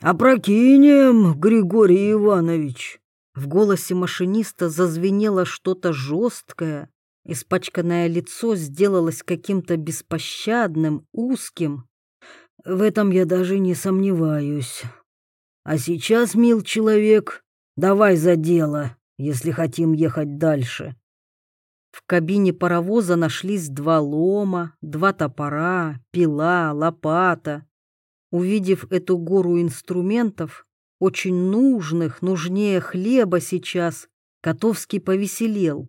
«Опрокинем, Григорий Иванович!» В голосе машиниста зазвенело что-то жесткое. Испачканное лицо сделалось каким-то беспощадным, узким. В этом я даже не сомневаюсь. А сейчас, мил человек, давай за дело, если хотим ехать дальше. В кабине паровоза нашлись два лома, два топора, пила, лопата. Увидев эту гору инструментов, очень нужных, нужнее хлеба сейчас, Котовский повеселел.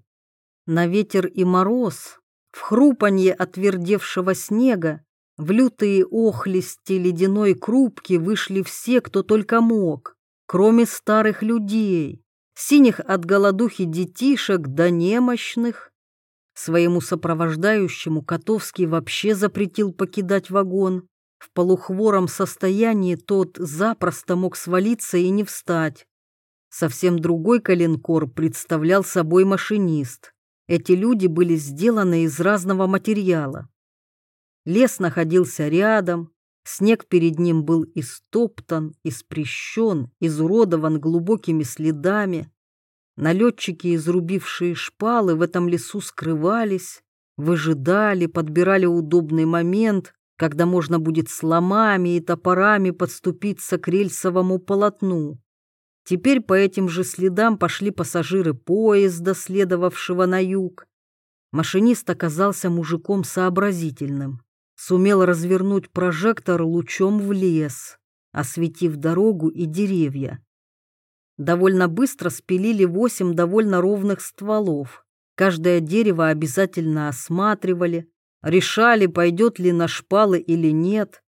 На ветер и мороз, в хрупанье отвердевшего снега, в лютые охлести ледяной крупки вышли все, кто только мог, кроме старых людей, синих от голодухи детишек до немощных, Своему сопровождающему Котовский вообще запретил покидать вагон. В полухвором состоянии тот запросто мог свалиться и не встать. Совсем другой коленкор представлял собой машинист. Эти люди были сделаны из разного материала. Лес находился рядом, снег перед ним был истоптан, испрещен, изуродован глубокими следами. Налетчики, изрубившие шпалы, в этом лесу скрывались, выжидали, подбирали удобный момент, когда можно будет с ломами и топорами подступиться к рельсовому полотну. Теперь по этим же следам пошли пассажиры поезда, следовавшего на юг. Машинист оказался мужиком сообразительным. Сумел развернуть прожектор лучом в лес, осветив дорогу и деревья. Довольно быстро спилили восемь довольно ровных стволов. Каждое дерево обязательно осматривали, решали, пойдет ли на шпалы или нет.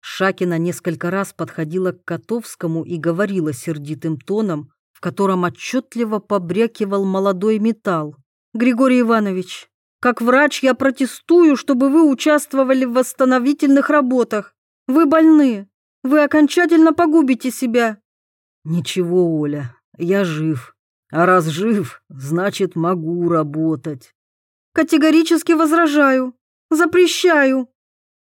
Шакина несколько раз подходила к Котовскому и говорила сердитым тоном, в котором отчетливо побрякивал молодой металл. «Григорий Иванович, как врач я протестую, чтобы вы участвовали в восстановительных работах. Вы больны. Вы окончательно погубите себя». «Ничего, Оля, я жив. А раз жив, значит, могу работать». «Категорически возражаю. Запрещаю.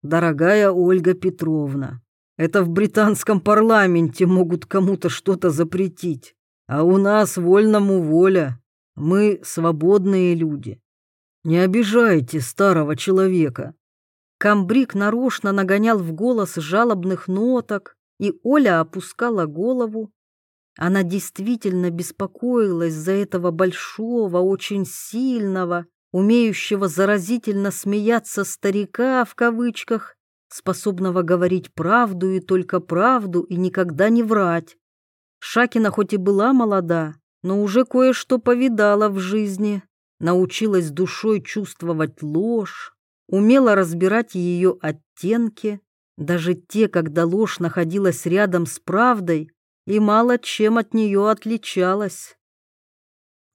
Дорогая Ольга Петровна, это в британском парламенте могут кому-то что-то запретить. А у нас вольному воля. Мы свободные люди. Не обижайте старого человека. Камбрик нарочно нагонял в голос жалобных ноток, и Оля опускала голову. Она действительно беспокоилась за этого большого, очень сильного, умеющего заразительно смеяться старика в кавычках, способного говорить правду и только правду и никогда не врать. Шакина хоть и была молода, но уже кое-что повидала в жизни, научилась душой чувствовать ложь, умела разбирать ее оттенки, даже те, когда ложь находилась рядом с правдой и мало чем от нее отличалась.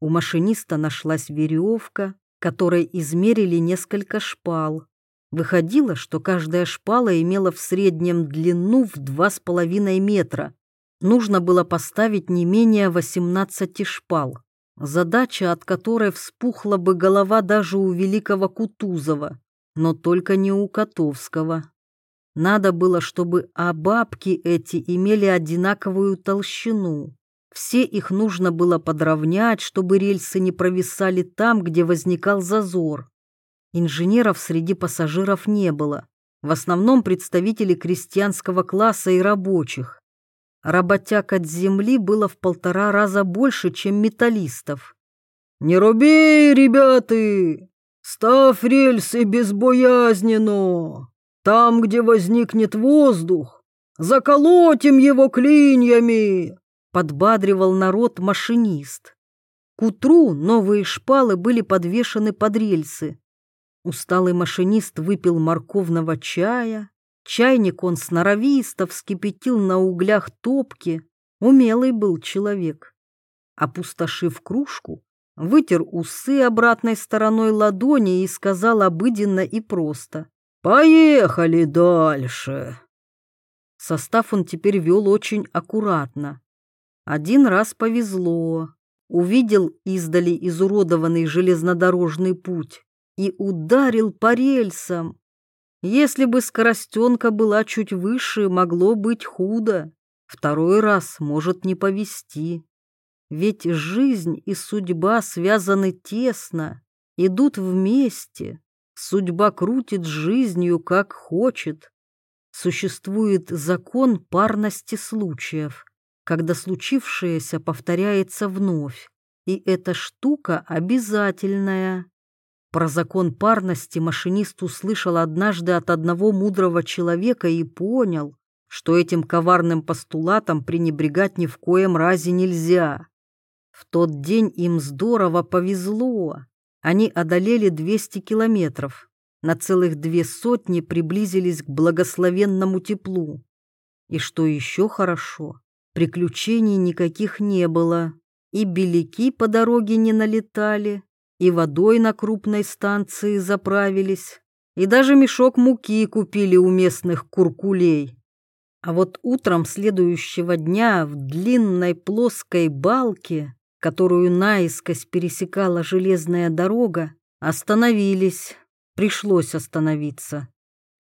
У машиниста нашлась веревка, которой измерили несколько шпал. Выходило, что каждая шпала имела в среднем длину в два с половиной метра. Нужно было поставить не менее 18 шпал. Задача, от которой вспухла бы голова даже у великого Кутузова, но только не у Котовского. Надо было, чтобы бабки эти имели одинаковую толщину. Все их нужно было подровнять, чтобы рельсы не провисали там, где возникал зазор. Инженеров среди пассажиров не было. В основном представители крестьянского класса и рабочих. Работяг от земли было в полтора раза больше, чем металлистов. «Не руби, ребята! Ставь рельсы безбоязненно! Там, где возникнет воздух, заколотим его клиньями!» подбадривал народ машинист. К утру новые шпалы были подвешены под рельсы. Усталый машинист выпил морковного чая, чайник он сноровисто вскипятил на углях топки, умелый был человек. Опустошив кружку, вытер усы обратной стороной ладони и сказал обыденно и просто «Поехали дальше». Состав он теперь вел очень аккуратно. Один раз повезло. Увидел издали изуродованный железнодорожный путь и ударил по рельсам. Если бы скоростенка была чуть выше, могло быть худо. Второй раз может не повезти. Ведь жизнь и судьба связаны тесно, идут вместе. Судьба крутит жизнью, как хочет. Существует закон парности случаев когда случившееся повторяется вновь, и эта штука обязательная. Про закон парности машинист услышал однажды от одного мудрого человека и понял, что этим коварным постулатом пренебрегать ни в коем разе нельзя. В тот день им здорово повезло. Они одолели 200 километров, на целых две сотни приблизились к благословенному теплу. И что еще хорошо, Приключений никаких не было, и беляки по дороге не налетали, и водой на крупной станции заправились, и даже мешок муки купили у местных куркулей. А вот утром следующего дня в длинной плоской балке которую наискось пересекала железная дорога, остановились. Пришлось остановиться.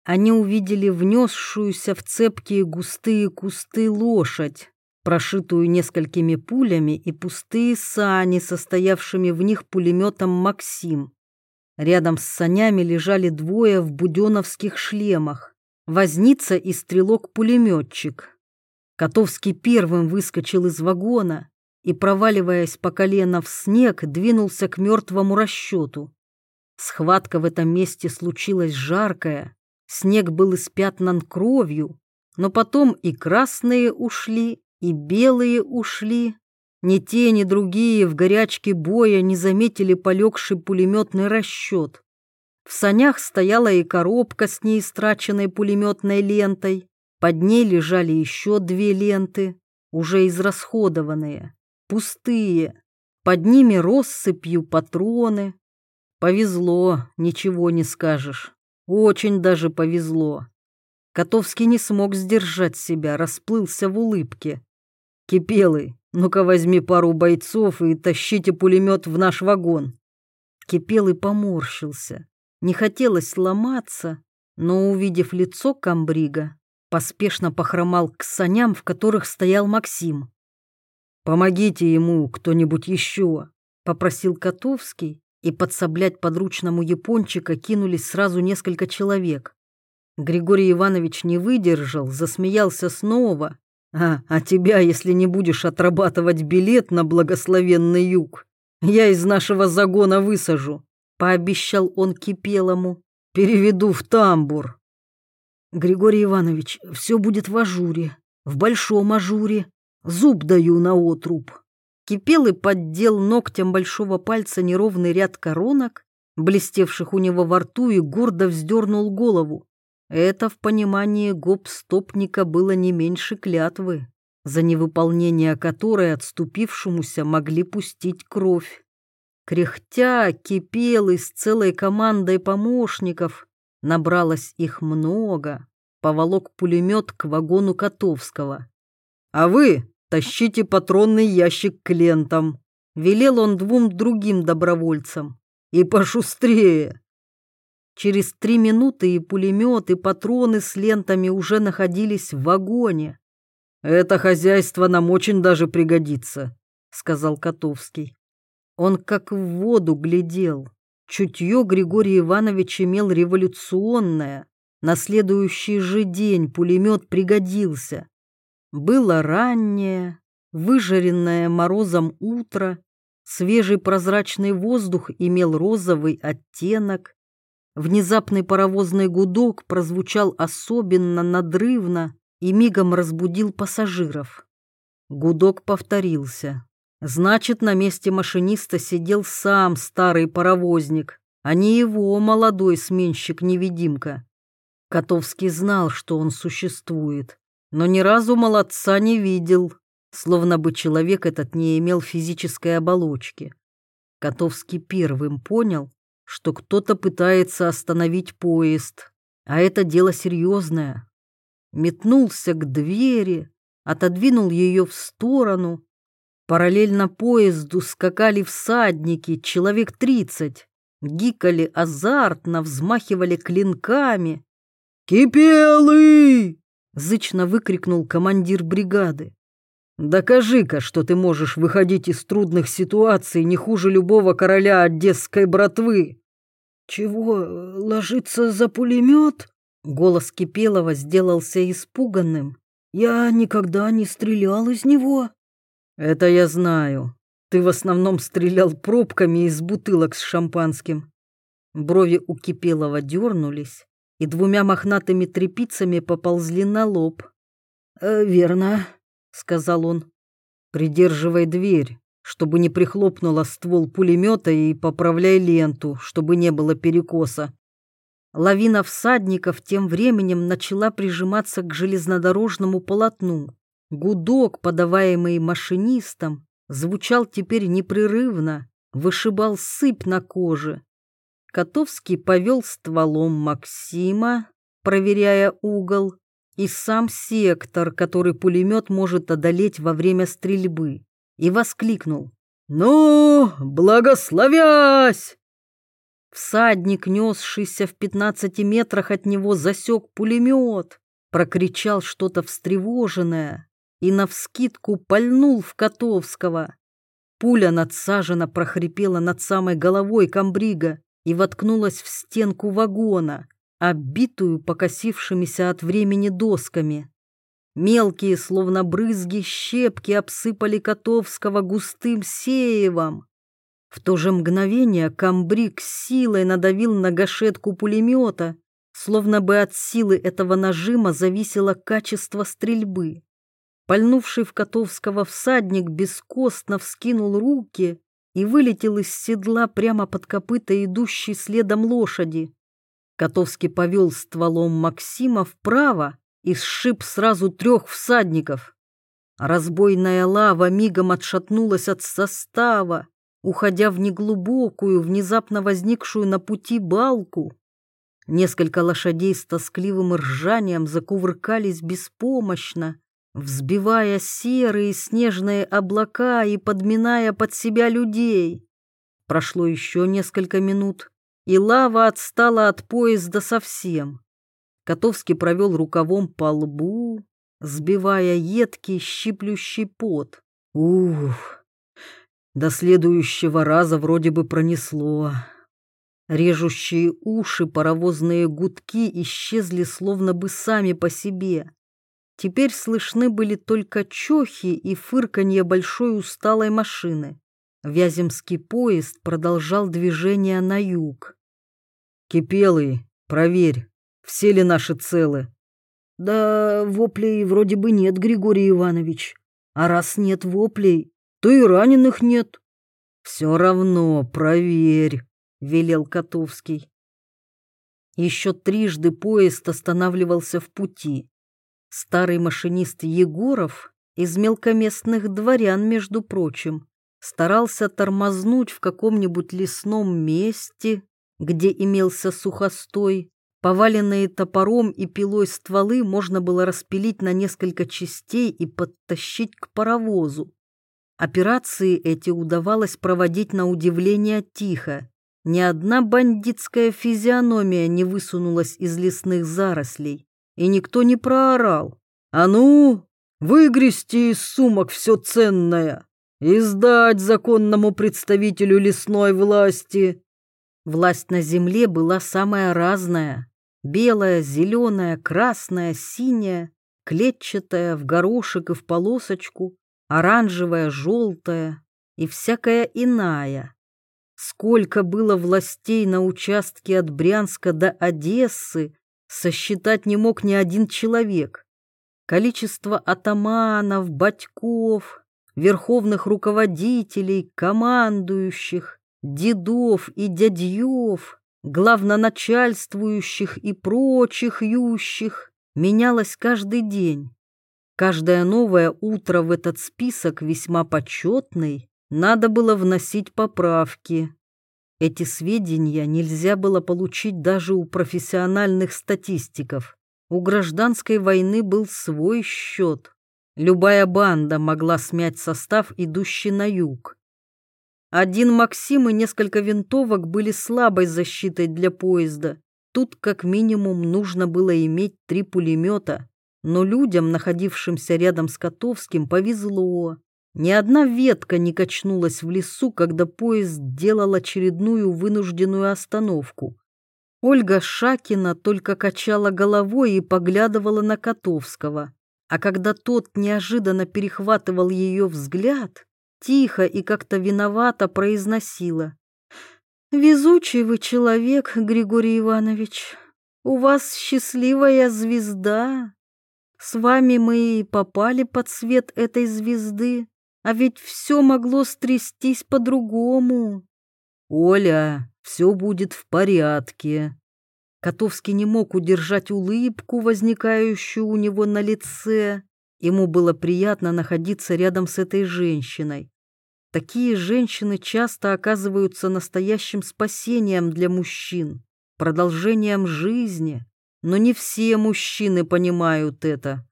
Они увидели внесшуюся в цепкие густые кусты лошадь, прошитую несколькими пулями и пустые сани, состоявшими в них пулеметом «Максим». Рядом с санями лежали двое в буденовских шлемах, возница и стрелок-пулеметчик. Котовский первым выскочил из вагона и, проваливаясь по колено в снег, двинулся к мертвому расчету. Схватка в этом месте случилась жаркая, снег был испятнан кровью, но потом и красные ушли, и белые ушли. Ни те, ни другие в горячке боя не заметили полегший пулеметный расчет. В санях стояла и коробка с неистраченной пулеметной лентой. Под ней лежали еще две ленты, уже израсходованные, пустые. Под ними россыпью патроны. Повезло, ничего не скажешь. Очень даже повезло. Котовский не смог сдержать себя, расплылся в улыбке. «Кипелый, ну-ка возьми пару бойцов и тащите пулемет в наш вагон». Кипелый поморщился. Не хотелось ломаться, но, увидев лицо комбрига, поспешно похромал к саням, в которых стоял Максим. «Помогите ему кто-нибудь еще», — попросил Котовский, и подсоблять подручному япончика кинулись сразу несколько человек. Григорий Иванович не выдержал, засмеялся снова а, а тебя, если не будешь отрабатывать билет на благословенный юг, я из нашего загона высажу, пообещал он Кипелому. Переведу в тамбур. Григорий Иванович, все будет в ажуре, в большом ажуре. Зуб даю на отруб. Кипелый поддел ногтем большого пальца неровный ряд коронок, блестевших у него во рту, и гордо вздернул голову. Это в понимании гоп-стопника было не меньше клятвы, за невыполнение которой отступившемуся могли пустить кровь. Кряхтя кипел из целой командой помощников, набралось их много, поволок пулемет к вагону Котовского. «А вы тащите патронный ящик к лентам», — велел он двум другим добровольцам. «И пошустрее, Через три минуты и пулемет, и патроны с лентами уже находились в вагоне. «Это хозяйство нам очень даже пригодится», — сказал Котовский. Он как в воду глядел. Чутье Григорий Иванович имел революционное. На следующий же день пулемет пригодился. Было раннее, выжаренное морозом утро, свежий прозрачный воздух имел розовый оттенок, Внезапный паровозный гудок прозвучал особенно надрывно и мигом разбудил пассажиров. Гудок повторился. Значит, на месте машиниста сидел сам старый паровозник, а не его молодой сменщик-невидимка. Котовский знал, что он существует, но ни разу молодца не видел, словно бы человек этот не имел физической оболочки. Котовский первым понял, что кто-то пытается остановить поезд, а это дело серьезное. Метнулся к двери, отодвинул ее в сторону. Параллельно поезду скакали всадники, человек тридцать, гикали азартно, взмахивали клинками. «Кипелы!» — зычно выкрикнул командир бригады. «Докажи-ка, что ты можешь выходить из трудных ситуаций не хуже любого короля одесской братвы!» «Чего, ложиться за пулемет?» Голос Кипелова сделался испуганным. «Я никогда не стрелял из него». «Это я знаю. Ты в основном стрелял пробками из бутылок с шампанским». Брови у Кипелова дернулись и двумя мохнатыми трепицами поползли на лоб. «Э, «Верно», — сказал он. «Придерживай дверь, чтобы не прихлопнула ствол пулемета и поправляй ленту, чтобы не было перекоса. Лавина всадников тем временем начала прижиматься к железнодорожному полотну. Гудок, подаваемый машинистом, звучал теперь непрерывно, вышибал сыпь на коже. Котовский повел стволом Максима, проверяя угол, и сам сектор, который пулемет может одолеть во время стрельбы и воскликнул. «Ну, благословясь!» Всадник, несшийся в пятнадцати метрах от него, засек пулемет, прокричал что-то встревоженное и навскидку пальнул в Котовского. Пуля надсаженно прохрипела над самой головой комбрига и воткнулась в стенку вагона, оббитую покосившимися от времени досками. Мелкие, словно брызги, щепки обсыпали Котовского густым сеевом. В то же мгновение комбриг силой надавил на гашетку пулемета, словно бы от силы этого нажима зависело качество стрельбы. Пальнувший в Котовского всадник бескостно вскинул руки и вылетел из седла прямо под копыта идущей следом лошади. Котовский повел стволом Максима вправо и сшиб сразу трех всадников. Разбойная лава мигом отшатнулась от состава, уходя в неглубокую, внезапно возникшую на пути балку. Несколько лошадей с тоскливым ржанием закувыркались беспомощно, взбивая серые снежные облака и подминая под себя людей. Прошло еще несколько минут, и лава отстала от поезда совсем. Котовский провел рукавом по лбу, сбивая едкий щиплющий пот. Ух! До следующего раза вроде бы пронесло. Режущие уши паровозные гудки исчезли словно бы сами по себе. Теперь слышны были только чохи и фырканье большой усталой машины. Вяземский поезд продолжал движение на юг. «Кипелый, проверь, все ли наши целы?» «Да воплей вроде бы нет, Григорий Иванович. А раз нет воплей, то и раненых нет. Все равно проверь, велел Котовский. Еще трижды поезд останавливался в пути. Старый машинист Егоров из мелкоместных дворян, между прочим, старался тормознуть в каком-нибудь лесном месте, где имелся сухостой. Поваленные топором и пилой стволы можно было распилить на несколько частей и подтащить к паровозу. Операции эти удавалось проводить на удивление тихо. Ни одна бандитская физиономия не высунулась из лесных зарослей, и никто не проорал. «А ну, выгрести из сумок все ценное и сдать законному представителю лесной власти!» Власть на земле была самая разная. Белая, зеленая, красная, синяя, клетчатая, в горошек и в полосочку, оранжевая, желтая и всякая иная. Сколько было властей на участке от Брянска до Одессы, сосчитать не мог ни один человек. Количество атаманов, батьков, верховных руководителей, командующих, дедов и дядьев, главноначальствующих и прочих ющих менялось каждый день. Каждое новое утро в этот список весьма почетный, надо было вносить поправки. Эти сведения нельзя было получить даже у профессиональных статистиков. У гражданской войны был свой счет. Любая банда могла смять состав, идущий на юг. Один Максим и несколько винтовок были слабой защитой для поезда. Тут как минимум нужно было иметь три пулемета, но людям, находившимся рядом с Котовским, повезло. Ни одна ветка не качнулась в лесу, когда поезд делал очередную вынужденную остановку. Ольга Шакина только качала головой и поглядывала на Котовского. А когда тот неожиданно перехватывал ее взгляд, тихо и как-то виновато произносила. «Везучий вы человек, Григорий Иванович. У вас счастливая звезда. С вами мы и попали под свет этой звезды, а ведь все могло стрястись по-другому. Оля, все будет в порядке. Котовский не мог удержать улыбку, возникающую у него на лице. Ему было приятно находиться рядом с этой женщиной. Такие женщины часто оказываются настоящим спасением для мужчин, продолжением жизни. Но не все мужчины понимают это.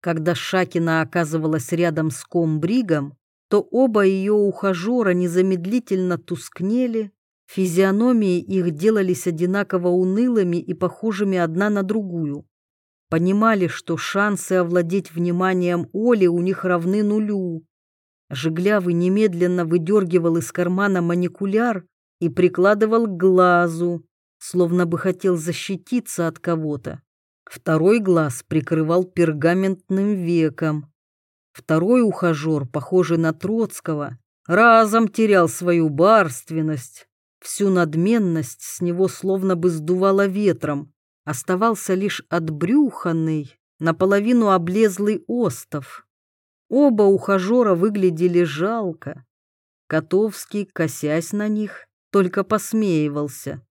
Когда Шакина оказывалась рядом с комбригом, то оба ее ухажера незамедлительно тускнели, физиономии их делались одинаково унылыми и похожими одна на другую. Понимали, что шансы овладеть вниманием Оли у них равны нулю. Жиглявый немедленно выдергивал из кармана маникуляр и прикладывал к глазу, словно бы хотел защититься от кого-то. Второй глаз прикрывал пергаментным веком. Второй ухажер, похожий на Троцкого, разом терял свою барственность. Всю надменность с него словно бы сдувало ветром. Оставался лишь отбрюханный, наполовину облезлый остов. Оба ухажера выглядели жалко. Котовский, косясь на них, только посмеивался.